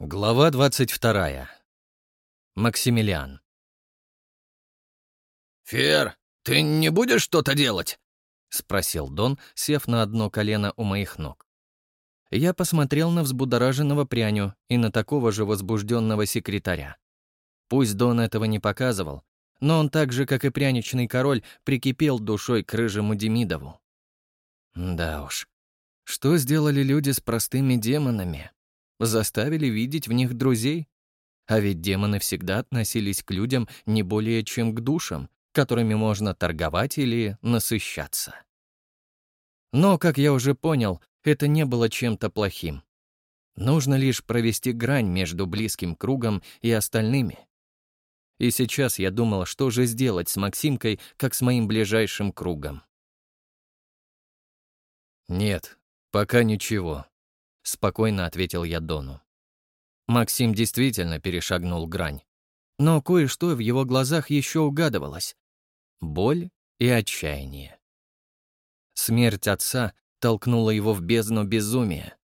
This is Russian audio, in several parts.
Глава 22. Максимилиан. «Фер, ты не будешь что-то делать?» — спросил Дон, сев на одно колено у моих ног. Я посмотрел на взбудораженного пряню и на такого же возбужденного секретаря. Пусть Дон этого не показывал, но он так же, как и пряничный король, прикипел душой к рыжему Демидову. Да уж, что сделали люди с простыми демонами? Заставили видеть в них друзей. А ведь демоны всегда относились к людям не более чем к душам, которыми можно торговать или насыщаться. Но, как я уже понял, это не было чем-то плохим. Нужно лишь провести грань между близким кругом и остальными. И сейчас я думал, что же сделать с Максимкой, как с моим ближайшим кругом. «Нет, пока ничего», — спокойно ответил я Дону. Максим действительно перешагнул грань. Но кое-что в его глазах еще угадывалось. Боль и отчаяние. Смерть отца толкнула его в бездну безумия,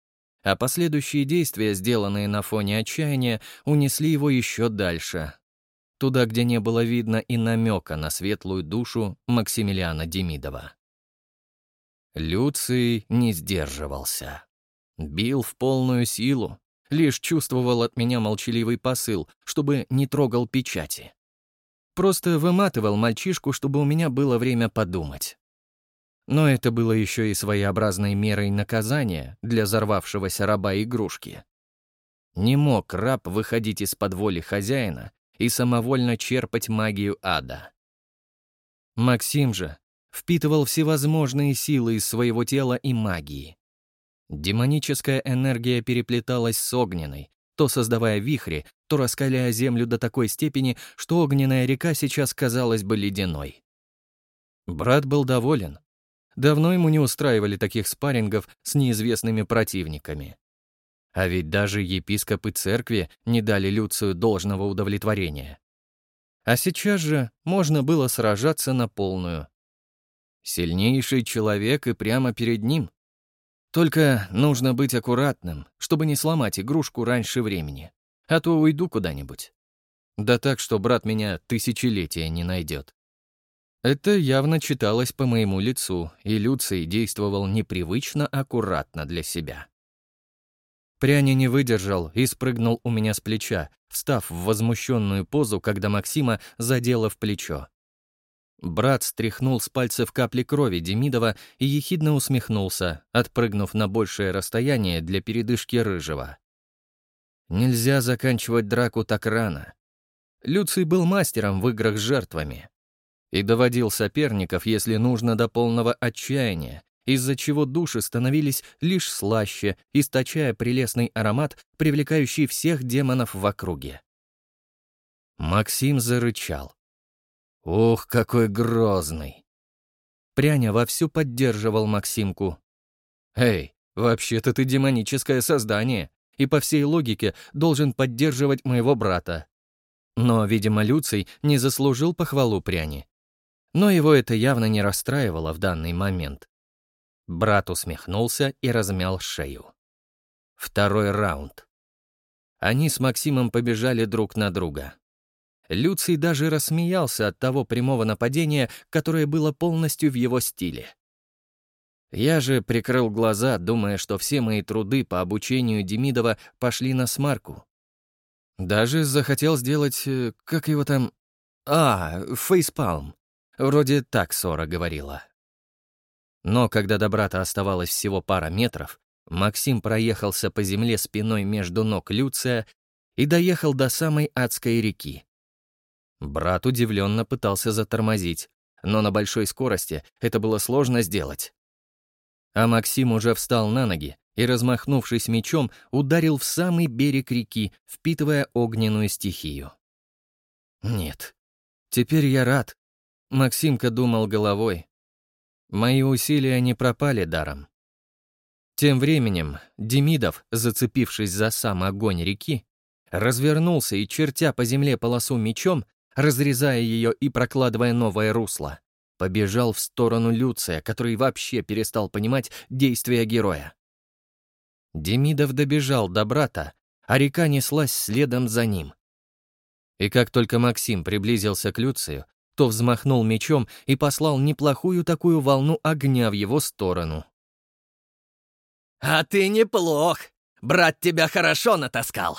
а последующие действия, сделанные на фоне отчаяния, унесли его еще дальше, туда, где не было видно и намека на светлую душу Максимилиана Демидова. Люций не сдерживался. Бил в полную силу, лишь чувствовал от меня молчаливый посыл, чтобы не трогал печати. Просто выматывал мальчишку, чтобы у меня было время подумать. Но это было еще и своеобразной мерой наказания для взорвавшегося раба игрушки. Не мог раб выходить из-под воли хозяина и самовольно черпать магию ада. Максим же впитывал всевозможные силы из своего тела и магии. Демоническая энергия переплеталась с огненной, то создавая вихри, то раскаляя землю до такой степени, что огненная река сейчас казалась бы ледяной. Брат был доволен. Давно ему не устраивали таких спаррингов с неизвестными противниками. А ведь даже епископы церкви не дали Люцию должного удовлетворения. А сейчас же можно было сражаться на полную. Сильнейший человек и прямо перед ним — только нужно быть аккуратным, чтобы не сломать игрушку раньше времени, а то уйду куда-нибудь. Да так, что брат меня тысячелетия не найдет. Это явно читалось по моему лицу, и Люций действовал непривычно аккуратно для себя. Пряня не выдержал и спрыгнул у меня с плеча, встав в возмущенную позу, когда Максима задела в плечо. Брат стряхнул с пальцев капли крови Демидова и ехидно усмехнулся, отпрыгнув на большее расстояние для передышки Рыжего. Нельзя заканчивать драку так рано. Люций был мастером в играх с жертвами и доводил соперников, если нужно, до полного отчаяния, из-за чего души становились лишь слаще, источая прелестный аромат, привлекающий всех демонов в округе. Максим зарычал. Ух, какой грозный!» Пряня вовсю поддерживал Максимку. «Эй, вообще-то ты демоническое создание, и по всей логике должен поддерживать моего брата». Но, видимо, Люций не заслужил похвалу Пряни. Но его это явно не расстраивало в данный момент. Брат усмехнулся и размял шею. Второй раунд. Они с Максимом побежали друг на друга. Люций даже рассмеялся от того прямого нападения, которое было полностью в его стиле. Я же прикрыл глаза, думая, что все мои труды по обучению Демидова пошли на смарку. Даже захотел сделать, э, как его там... А, фейспалм. Вроде так Сора говорила. Но когда до брата оставалось всего пара метров, Максим проехался по земле спиной между ног Люция и доехал до самой адской реки. Брат удивленно пытался затормозить, но на большой скорости это было сложно сделать. А Максим уже встал на ноги и, размахнувшись мечом, ударил в самый берег реки, впитывая огненную стихию. Нет, теперь я рад. Максимка думал головой. Мои усилия не пропали даром. Тем временем Демидов, зацепившись за сам огонь реки, развернулся и, чертя по земле полосу мечом, разрезая ее и прокладывая новое русло. Побежал в сторону Люция, который вообще перестал понимать действия героя. Демидов добежал до брата, а река неслась следом за ним. И как только Максим приблизился к Люцию, то взмахнул мечом и послал неплохую такую волну огня в его сторону. «А ты неплох! Брат тебя хорошо натаскал!»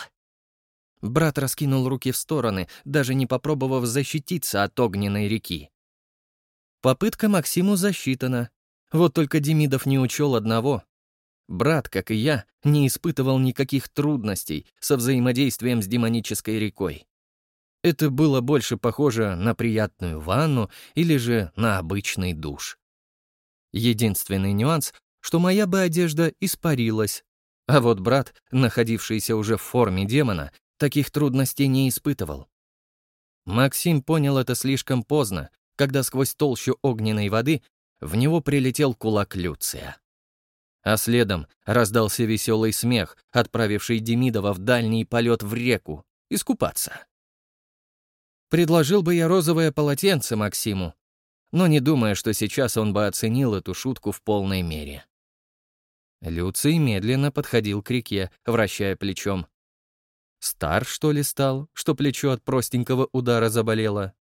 Брат раскинул руки в стороны, даже не попробовав защититься от огненной реки. Попытка Максиму засчитана. Вот только Демидов не учел одного. Брат, как и я, не испытывал никаких трудностей со взаимодействием с демонической рекой. Это было больше похоже на приятную ванну или же на обычный душ. Единственный нюанс, что моя бы одежда испарилась, а вот брат, находившийся уже в форме демона, таких трудностей не испытывал. Максим понял это слишком поздно, когда сквозь толщу огненной воды в него прилетел кулак Люция. А следом раздался веселый смех, отправивший Демидова в дальний полет в реку, искупаться. Предложил бы я розовое полотенце Максиму, но не думая, что сейчас он бы оценил эту шутку в полной мере. Люций медленно подходил к реке, вращая плечом. Стар, что ли, стал, что плечо от простенького удара заболело?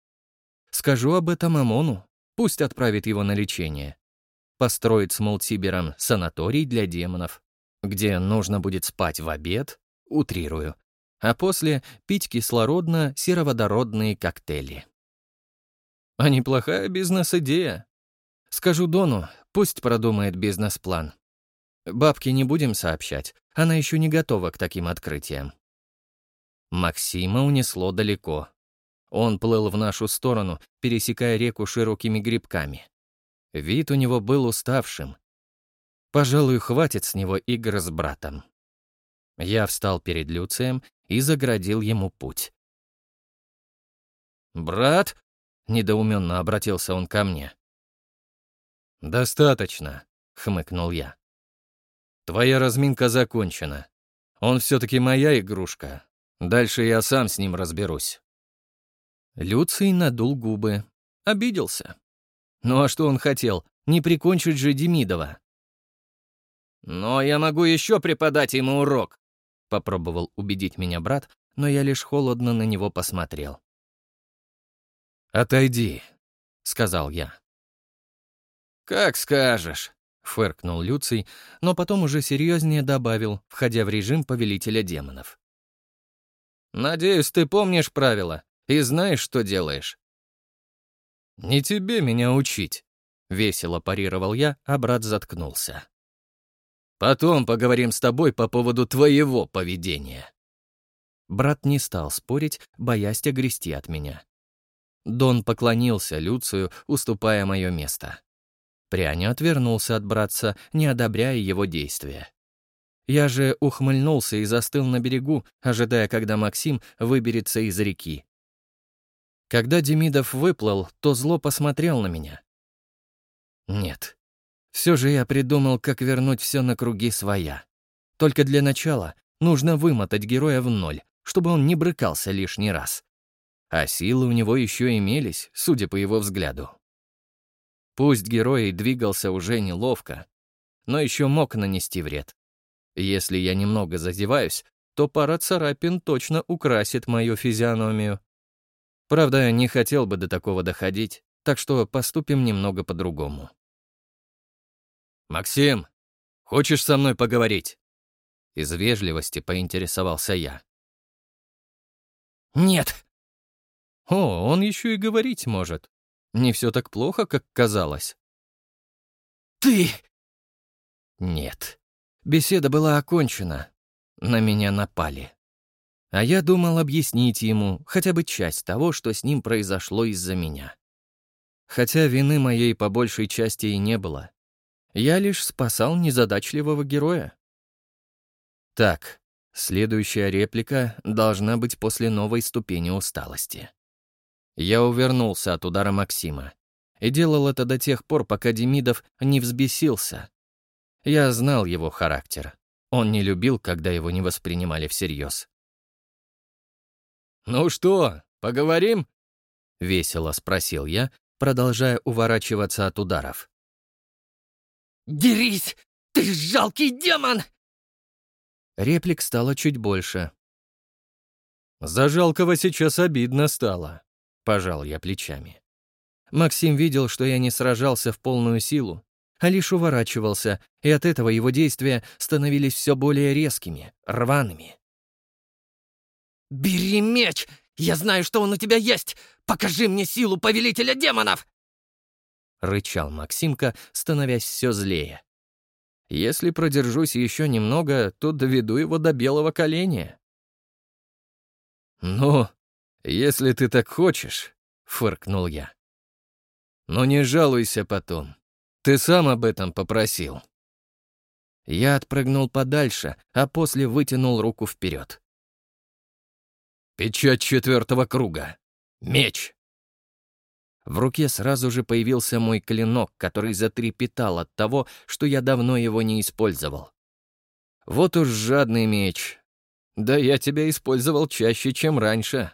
Скажу об этом Амону, пусть отправит его на лечение. Построит с Молтсибером санаторий для демонов, где нужно будет спать в обед, утрирую, а после пить кислородно-сероводородные коктейли. А неплохая бизнес-идея. Скажу Дону, пусть продумает бизнес-план. Бабке не будем сообщать, она еще не готова к таким открытиям. Максима унесло далеко. Он плыл в нашу сторону, пересекая реку широкими грибками. Вид у него был уставшим. Пожалуй, хватит с него игр с братом. Я встал перед Люцием и заградил ему путь. «Брат?» — недоуменно обратился он ко мне. «Достаточно», — хмыкнул я. «Твоя разминка закончена. Он все-таки моя игрушка. Дальше я сам с ним разберусь». Люций надул губы. Обиделся. Ну а что он хотел? Не прикончить же Демидова. «Но я могу еще преподать ему урок», Попробовал убедить меня брат, но я лишь холодно на него посмотрел. «Отойди», — сказал я. «Как скажешь», — фыркнул Люций, но потом уже серьезнее добавил, входя в режим повелителя демонов. «Надеюсь, ты помнишь правила и знаешь, что делаешь». «Не тебе меня учить», — весело парировал я, а брат заткнулся. Потом поговорим с тобой по поводу твоего поведения». Брат не стал спорить, боясь огрести от меня. Дон поклонился Люцию, уступая мое место. Пряня отвернулся от братца, не одобряя его действия. Я же ухмыльнулся и застыл на берегу, ожидая, когда Максим выберется из реки. Когда Демидов выплыл, то зло посмотрел на меня. Нет, все же я придумал, как вернуть все на круги своя. Только для начала нужно вымотать героя в ноль, чтобы он не брыкался лишний раз. А силы у него еще имелись, судя по его взгляду. Пусть герой двигался уже неловко, но еще мог нанести вред. Если я немного зазеваюсь, то пара царапин точно украсит мою физиономию. Правда, не хотел бы до такого доходить, так что поступим немного по-другому. «Максим, хочешь со мной поговорить?» Из вежливости поинтересовался я. «Нет». «О, он еще и говорить может. Не все так плохо, как казалось». «Ты...» «Нет. Беседа была окончена. На меня напали. А я думал объяснить ему хотя бы часть того, что с ним произошло из-за меня. Хотя вины моей по большей части и не было. Я лишь спасал незадачливого героя. Так, следующая реплика должна быть после новой ступени усталости. Я увернулся от удара Максима и делал это до тех пор, пока Демидов не взбесился. Я знал его характер. Он не любил, когда его не воспринимали всерьез. «Ну что, поговорим?» — весело спросил я, продолжая уворачиваться от ударов. «Дерись! Ты жалкий демон!» Реплик стало чуть больше. За жалкого сейчас обидно стало, пожал я плечами. Максим видел, что я не сражался в полную силу, а лишь уворачивался, и от этого его действия становились все более резкими, рваными. «Бери меч! Я знаю, что он у тебя есть! Покажи мне силу повелителя демонов!» Рычал Максимка, становясь все злее. «Если продержусь еще немного, то доведу его до белого коленя». «Ну, если ты так хочешь», — фыркнул я. «Но не жалуйся потом. Ты сам об этом попросил». Я отпрыгнул подальше, а после вытянул руку вперед. «Печать четвертого круга. Меч!» В руке сразу же появился мой клинок, который затрепетал от того, что я давно его не использовал. Вот уж жадный меч. Да я тебя использовал чаще, чем раньше.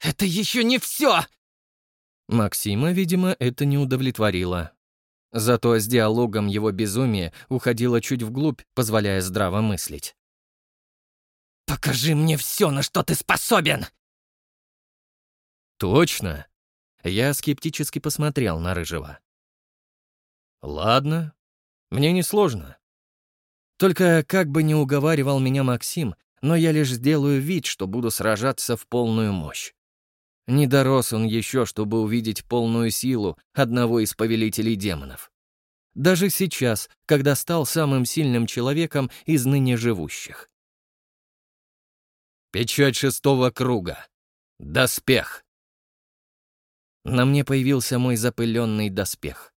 «Это еще не все!» Максима, видимо, это не удовлетворило. Зато с диалогом его безумие уходило чуть вглубь, позволяя здраво мыслить. «Покажи мне все, на что ты способен!» «Точно?» Я скептически посмотрел на Рыжего. «Ладно, мне несложно. Только как бы не уговаривал меня Максим, но я лишь сделаю вид, что буду сражаться в полную мощь. Не дорос он еще, чтобы увидеть полную силу одного из повелителей демонов. Даже сейчас, когда стал самым сильным человеком из ныне живущих. Печать шестого круга. Доспех. На мне появился мой запыленный доспех.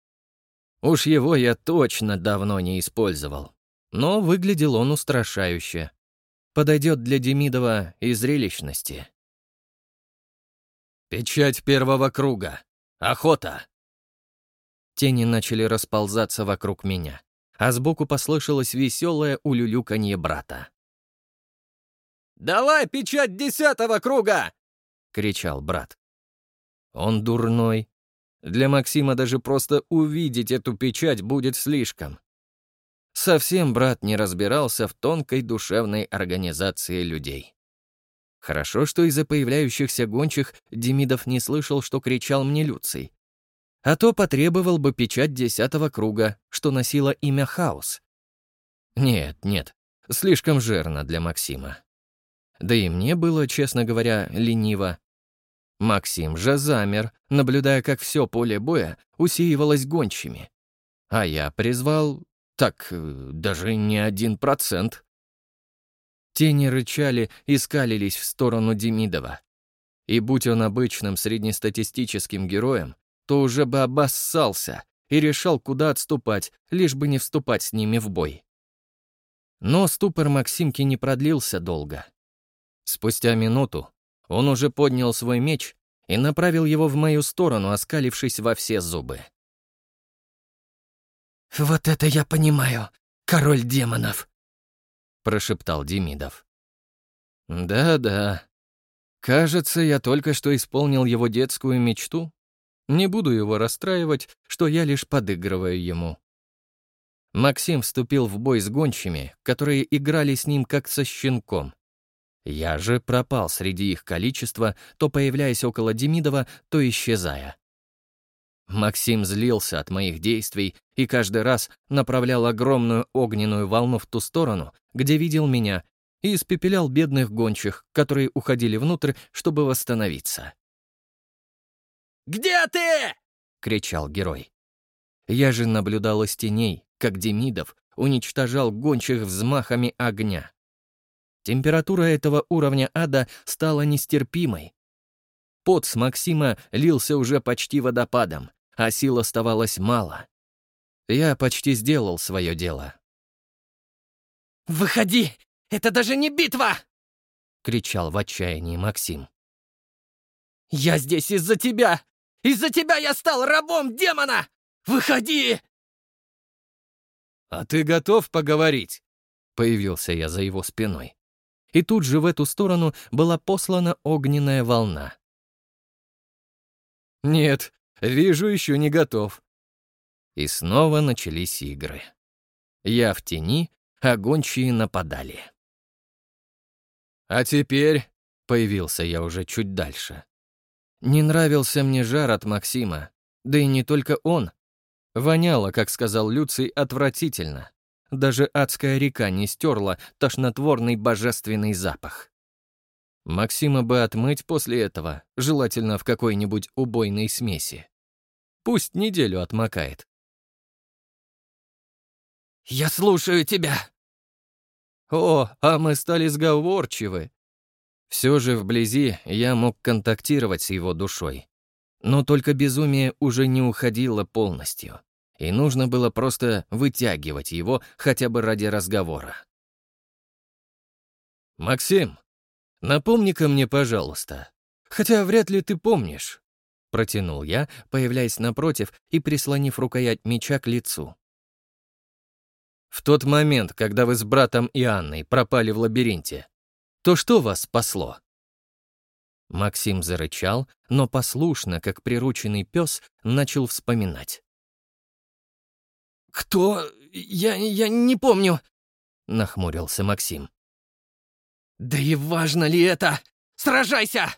Уж его я точно давно не использовал, но выглядел он устрашающе. Подойдет для Демидова и зрелищности. «Печать первого круга! Охота!» Тени начали расползаться вокруг меня, а сбоку послышалось веселое улюлюканье брата. «Давай печать десятого круга!» — кричал брат. Он дурной. Для Максима даже просто увидеть эту печать будет слишком. Совсем брат не разбирался в тонкой душевной организации людей. Хорошо, что из-за появляющихся гончих Демидов не слышал, что кричал мне Люций. А то потребовал бы печать десятого круга, что носила имя Хаос. Нет, нет, слишком жирно для Максима. Да и мне было, честно говоря, лениво. Максим же замер, наблюдая, как все поле боя усеивалось гончими. А я призвал... так, э, даже не один процент. Тени рычали и скалились в сторону Демидова. И будь он обычным среднестатистическим героем, то уже бы обоссался и решал, куда отступать, лишь бы не вступать с ними в бой. Но ступор Максимки не продлился долго. Спустя минуту он уже поднял свой меч и направил его в мою сторону, оскалившись во все зубы. «Вот это я понимаю, король демонов!» Прошептал Демидов. «Да-да. Кажется, я только что исполнил его детскую мечту. Не буду его расстраивать, что я лишь подыгрываю ему». Максим вступил в бой с гончими, которые играли с ним как со щенком. Я же пропал среди их количества, то появляясь около Демидова, то исчезая. Максим злился от моих действий и каждый раз направлял огромную огненную волну в ту сторону, где видел меня, и испепелял бедных гончих, которые уходили внутрь, чтобы восстановиться. «Где ты?» — кричал герой. Я же наблюдал из теней, как Демидов уничтожал гончих взмахами огня. Температура этого уровня ада стала нестерпимой. Пот с Максима лился уже почти водопадом, а сил оставалось мало. Я почти сделал свое дело. «Выходи! Это даже не битва!» — кричал в отчаянии Максим. «Я здесь из-за тебя! Из-за тебя я стал рабом демона! Выходи!» «А ты готов поговорить?» — появился я за его спиной. И тут же в эту сторону была послана огненная волна. «Нет, Вижу, еще не готов. И снова начались игры. Я в тени, а гончие нападали. А теперь появился я уже чуть дальше. Не нравился мне жар от Максима, да и не только он. Воняло, как сказал Люций, отвратительно. Даже адская река не стерла тошнотворный божественный запах. Максима бы отмыть после этого, желательно в какой-нибудь убойной смеси. Пусть неделю отмокает. «Я слушаю тебя!» О, а мы стали сговорчивы. Все же вблизи я мог контактировать с его душой. Но только безумие уже не уходило полностью, и нужно было просто вытягивать его хотя бы ради разговора. «Максим, напомни-ка мне, пожалуйста, хотя вряд ли ты помнишь», — протянул я, появляясь напротив и прислонив рукоять меча к лицу. В тот момент, когда вы с братом и Анной пропали в лабиринте, то что вас спасло?» Максим зарычал, но послушно, как прирученный пес, начал вспоминать. «Кто? Я, я не помню», — нахмурился Максим. «Да и важно ли это? Сражайся!»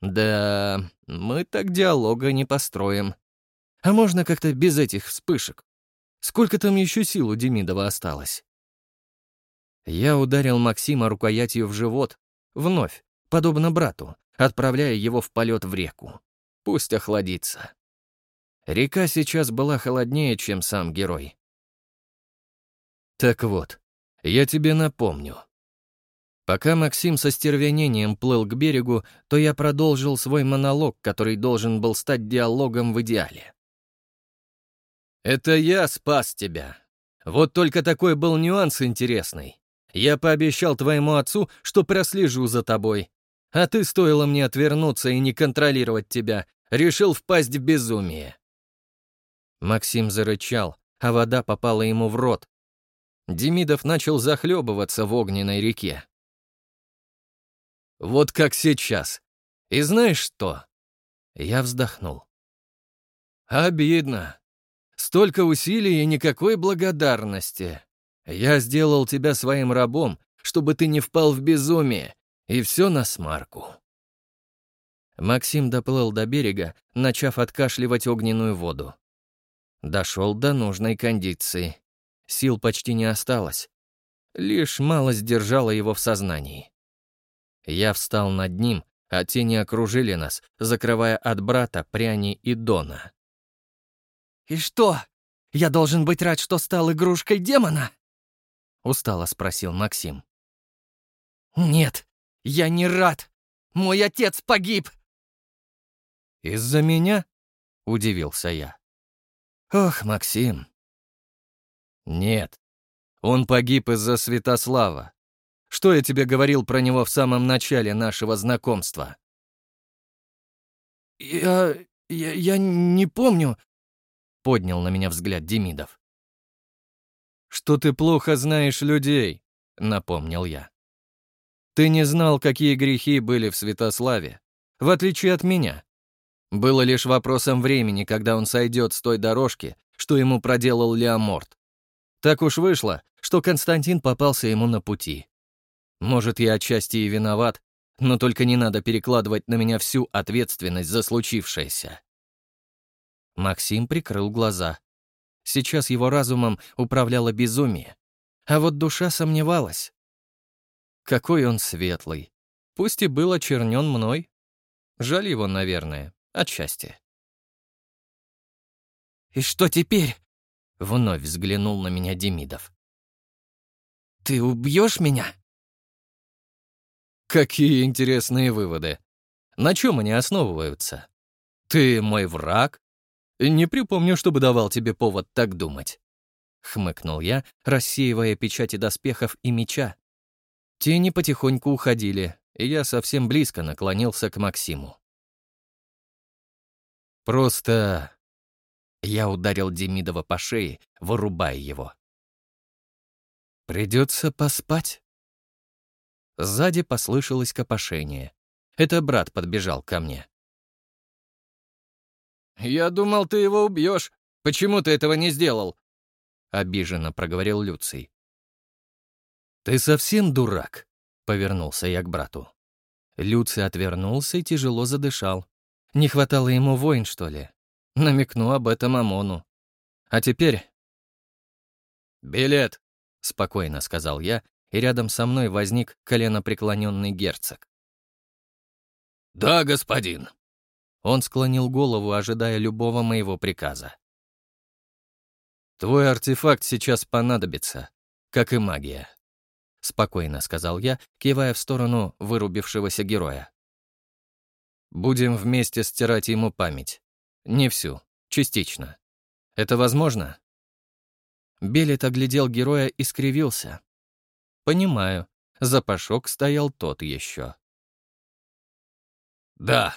«Да, мы так диалога не построим. А можно как-то без этих вспышек? Сколько там еще сил у Демидова осталось? Я ударил Максима рукоятью в живот, вновь, подобно брату, отправляя его в полет в реку. Пусть охладится. Река сейчас была холоднее, чем сам герой. Так вот, я тебе напомню. Пока Максим со стервенением плыл к берегу, то я продолжил свой монолог, который должен был стать диалогом в идеале. Это я спас тебя. Вот только такой был нюанс интересный. Я пообещал твоему отцу, что прослежу за тобой. А ты, стоило мне отвернуться и не контролировать тебя, решил впасть в безумие. Максим зарычал, а вода попала ему в рот. Демидов начал захлебываться в огненной реке. Вот как сейчас. И знаешь что? Я вздохнул. Обидно. Столько усилий и никакой благодарности. Я сделал тебя своим рабом, чтобы ты не впал в безумие, и все на смарку». Максим доплыл до берега, начав откашливать огненную воду. Дошел до нужной кондиции. Сил почти не осталось. Лишь мало сдержало его в сознании. Я встал над ним, а тени окружили нас, закрывая от брата, пряни и Дона. «И что? Я должен быть рад, что стал игрушкой демона?» — устало спросил Максим. «Нет, я не рад. Мой отец погиб!» «Из-за меня?» — удивился я. «Ох, Максим!» «Нет, он погиб из-за Святослава. Что я тебе говорил про него в самом начале нашего знакомства?» «Я... я, я не помню поднял на меня взгляд Демидов. «Что ты плохо знаешь людей», — напомнил я. «Ты не знал, какие грехи были в Святославе, в отличие от меня. Было лишь вопросом времени, когда он сойдет с той дорожки, что ему проделал Леоморт. Так уж вышло, что Константин попался ему на пути. Может, я отчасти и виноват, но только не надо перекладывать на меня всю ответственность за случившееся. Максим прикрыл глаза. Сейчас его разумом управляло безумие. А вот душа сомневалась. Какой он светлый. Пусть и был очернен мной. Жаль его, наверное, отчасти. «И что теперь?» — вновь взглянул на меня Демидов. «Ты убьешь меня?» Какие интересные выводы. На чем они основываются? Ты мой враг? «Не припомню, чтобы давал тебе повод так думать», — хмыкнул я, рассеивая печати доспехов и меча. Тени потихоньку уходили, и я совсем близко наклонился к Максиму. «Просто...» Я ударил Демидова по шее, вырубая его. «Придется поспать». Сзади послышалось копошение. Это брат подбежал ко мне. «Я думал, ты его убьешь. Почему ты этого не сделал?» — обиженно проговорил Люций. «Ты совсем дурак?» — повернулся я к брату. Люций отвернулся и тяжело задышал. Не хватало ему войн, что ли? Намекну об этом Амону. А теперь... «Билет», — спокойно сказал я, и рядом со мной возник коленопреклоненный герцог. «Да, господин». Он склонил голову, ожидая любого моего приказа. «Твой артефакт сейчас понадобится, как и магия», — спокойно сказал я, кивая в сторону вырубившегося героя. «Будем вместе стирать ему память. Не всю, частично. Это возможно?» Белет оглядел героя и скривился. «Понимаю, запашок стоял тот еще». «Да,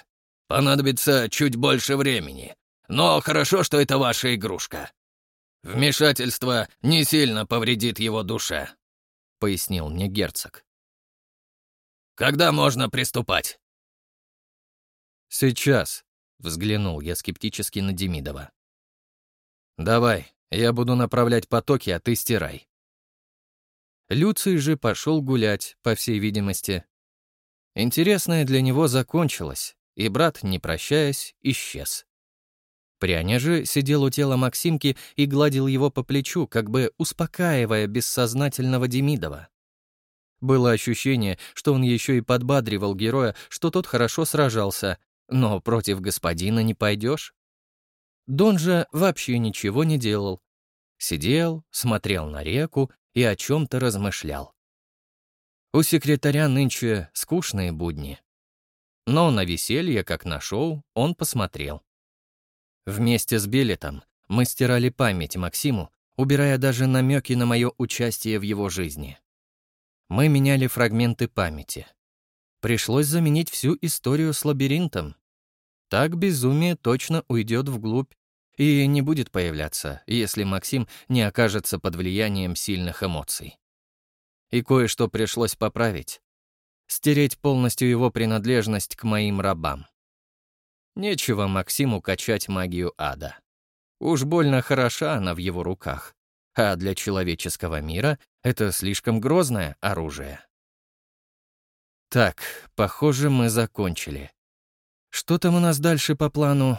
понадобится чуть больше времени, но хорошо, что это ваша игрушка. Вмешательство не сильно повредит его душе», — пояснил мне герцог. «Когда можно приступать?» «Сейчас», — взглянул я скептически на Демидова. «Давай, я буду направлять потоки, а ты стирай». Люций же пошел гулять, по всей видимости, Интересное для него закончилось, и брат, не прощаясь, исчез. Пряня же сидел у тела Максимки и гладил его по плечу, как бы успокаивая бессознательного Демидова. Было ощущение, что он еще и подбадривал героя, что тот хорошо сражался, но против господина не пойдешь. Дон же вообще ничего не делал. Сидел, смотрел на реку и о чем-то размышлял. У секретаря нынче скучные будни. Но на веселье, как на шоу, он посмотрел. Вместе с Белетом мы стирали память Максиму, убирая даже намеки на мое участие в его жизни. Мы меняли фрагменты памяти. Пришлось заменить всю историю с лабиринтом. Так безумие точно уйдет вглубь и не будет появляться, если Максим не окажется под влиянием сильных эмоций и кое-что пришлось поправить. Стереть полностью его принадлежность к моим рабам. Нечего Максиму качать магию ада. Уж больно хороша она в его руках, а для человеческого мира это слишком грозное оружие. Так, похоже, мы закончили. Что там у нас дальше по плану?